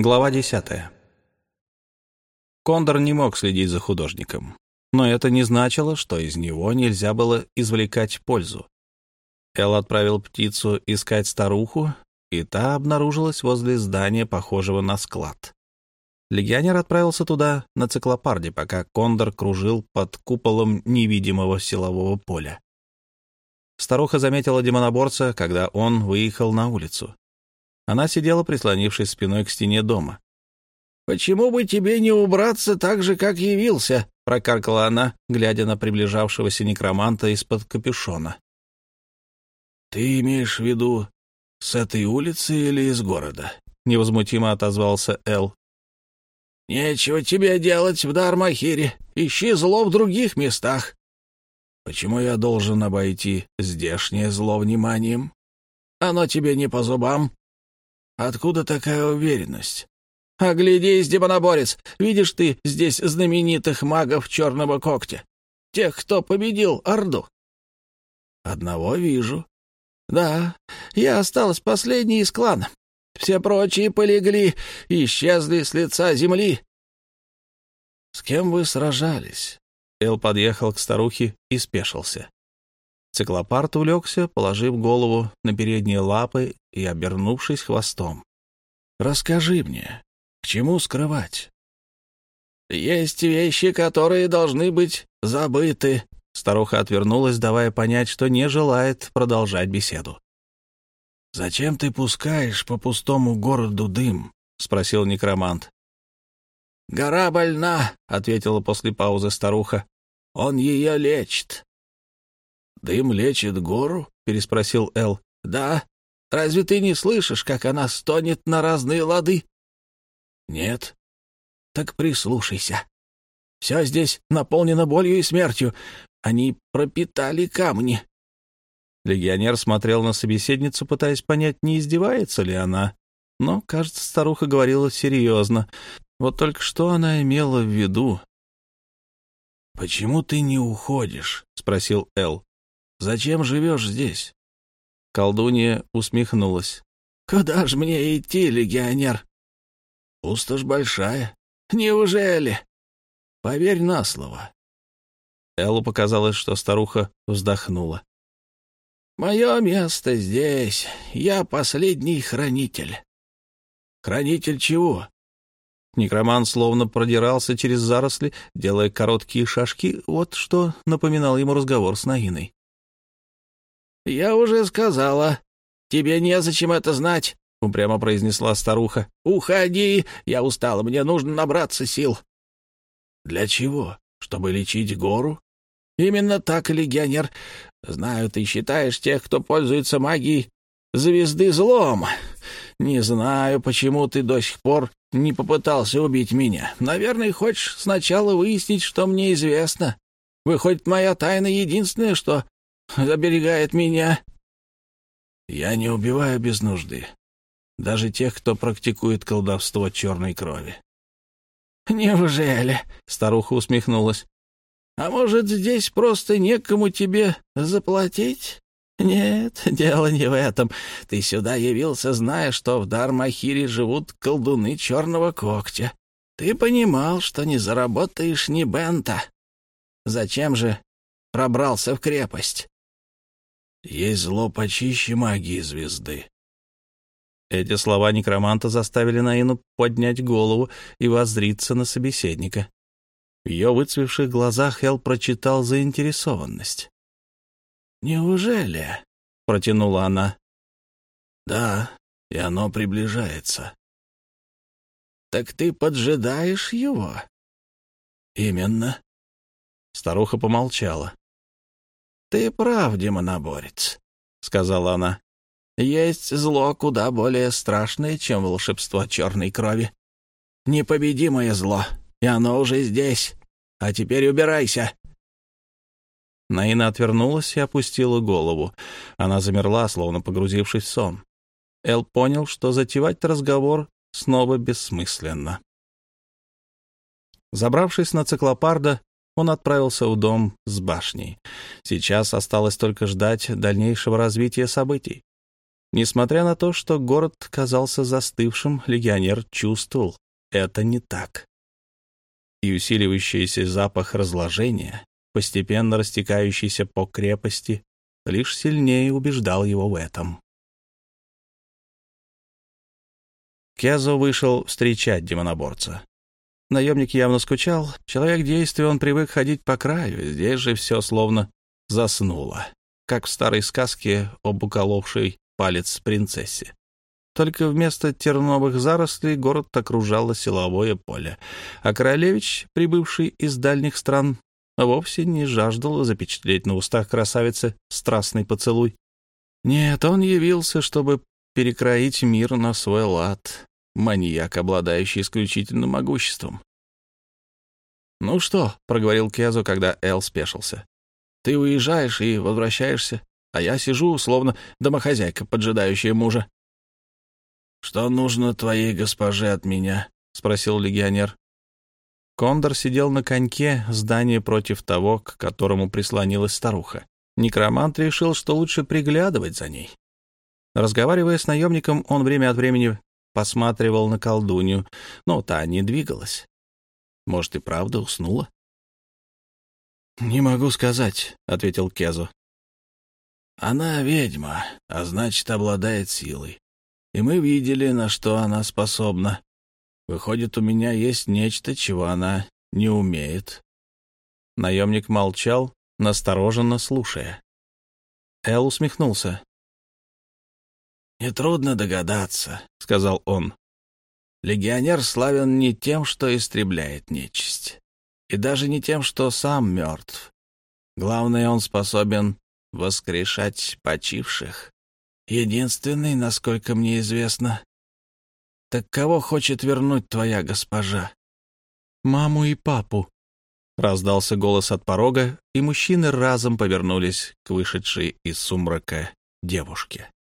Глава десятая. Кондор не мог следить за художником, но это не значило, что из него нельзя было извлекать пользу. Эл отправил птицу искать старуху, и та обнаружилась возле здания, похожего на склад. Легионер отправился туда на циклопарде, пока Кондор кружил под куполом невидимого силового поля. Старуха заметила демоноборца, когда он выехал на улицу. Она сидела, прислонившись спиной к стене дома. «Почему бы тебе не убраться так же, как явился?» — прокаркала она, глядя на приближавшегося некроманта из-под капюшона. «Ты имеешь в виду с этой улицы или из города?» — невозмутимо отозвался Эл. «Нечего тебе делать в Дармахире. Ищи зло в других местах». «Почему я должен обойти здешнее зло вниманием?» «Оно тебе не по зубам. Откуда такая уверенность? Оглядись, демоноборец, видишь ты здесь знаменитых магов Черного Когтя? Тех, кто победил Орду? Одного вижу. Да, я осталась последней из клана. Все прочие полегли, исчезли с лица земли. С кем вы сражались? Эл подъехал к старухе и спешился. Циклопарт улегся, положив голову на передние лапы и обернувшись хвостом. «Расскажи мне, к чему скрывать?» «Есть вещи, которые должны быть забыты». Старуха отвернулась, давая понять, что не желает продолжать беседу. «Зачем ты пускаешь по пустому городу дым?» — спросил некромант. «Гора больна», — ответила после паузы старуха. «Он ее лечит». «Дым лечит гору?» — переспросил Эл. «Да. Разве ты не слышишь, как она стонет на разные лады?» «Нет». «Так прислушайся. Все здесь наполнено болью и смертью. Они пропитали камни». Легионер смотрел на собеседницу, пытаясь понять, не издевается ли она. Но, кажется, старуха говорила серьезно. Вот только что она имела в виду. «Почему ты не уходишь?» — спросил Эл. Зачем живешь здесь?» Колдунья усмехнулась. «Куда ж мне идти, легионер?» «Пустошь большая». «Неужели?» «Поверь на слово». Эллу показалось, что старуха вздохнула. «Мое место здесь. Я последний хранитель». «Хранитель чего?» Некроман словно продирался через заросли, делая короткие шажки. Вот что напоминал ему разговор с Наиной. «Я уже сказала. Тебе незачем это знать», — упрямо произнесла старуха. «Уходи! Я устала, мне нужно набраться сил». «Для чего? Чтобы лечить гору?» «Именно так, легионер. Знаю, ты считаешь тех, кто пользуется магией, звезды злом. Не знаю, почему ты до сих пор не попытался убить меня. Наверное, хочешь сначала выяснить, что мне известно. Выходит, моя тайна единственная, что оберегает меня». «Я не убиваю без нужды. Даже тех, кто практикует колдовство черной крови». «Неужели?» — старуха усмехнулась. «А может, здесь просто некому тебе заплатить?» «Нет, дело не в этом. Ты сюда явился, зная, что в Дармахире живут колдуны черного когтя. Ты понимал, что не заработаешь ни бента. Зачем же пробрался в крепость?» Есть зло почище магии звезды. Эти слова некроманта заставили Наину поднять голову и воззриться на собеседника. В ее выцвевших глазах Эл прочитал заинтересованность. «Неужели?» — протянула она. «Да, и оно приближается». «Так ты поджидаешь его?» «Именно». Старуха помолчала. «Ты прав, демоноборец», — сказала она. «Есть зло куда более страшное, чем волшебство черной крови. Непобедимое зло, и оно уже здесь. А теперь убирайся». Наина отвернулась и опустила голову. Она замерла, словно погрузившись в сон. Эл понял, что затевать разговор снова бессмысленно. Забравшись на циклопарда, он отправился в дом с башней. Сейчас осталось только ждать дальнейшего развития событий. Несмотря на то, что город казался застывшим, легионер чувствовал, это не так. И усиливающийся запах разложения, постепенно растекающийся по крепости, лишь сильнее убеждал его в этом. Кезо вышел встречать демоноборца. Наемник явно скучал. Человек действия, он привык ходить по краю. Здесь же все словно заснуло, как в старой сказке об уколовшей палец принцессе. Только вместо терновых зарослей город окружало силовое поле, а королевич, прибывший из дальних стран, вовсе не жаждал запечатлеть на устах красавицы страстный поцелуй. Нет, он явился, чтобы перекроить мир на свой лад, маньяк, обладающий исключительным могуществом. «Ну что?» — проговорил Кезу, когда Эл спешился. «Ты уезжаешь и возвращаешься, а я сижу, словно домохозяйка, поджидающая мужа». «Что нужно твоей госпоже от меня?» — спросил легионер. Кондор сидел на коньке здания против того, к которому прислонилась старуха. Некромант решил, что лучше приглядывать за ней. Разговаривая с наемником, он время от времени посматривал на колдунью, но та не двигалась. Может, и правда уснула? «Не могу сказать», — ответил Кезу. «Она ведьма, а значит, обладает силой. И мы видели, на что она способна. Выходит, у меня есть нечто, чего она не умеет». Наемник молчал, настороженно слушая. Эл усмехнулся. «Нетрудно догадаться», — сказал он. «Легионер славен не тем, что истребляет нечисть, и даже не тем, что сам мертв. Главное, он способен воскрешать почивших. Единственный, насколько мне известно. Так кого хочет вернуть твоя госпожа?» «Маму и папу», — раздался голос от порога, и мужчины разом повернулись к вышедшей из сумрака девушке.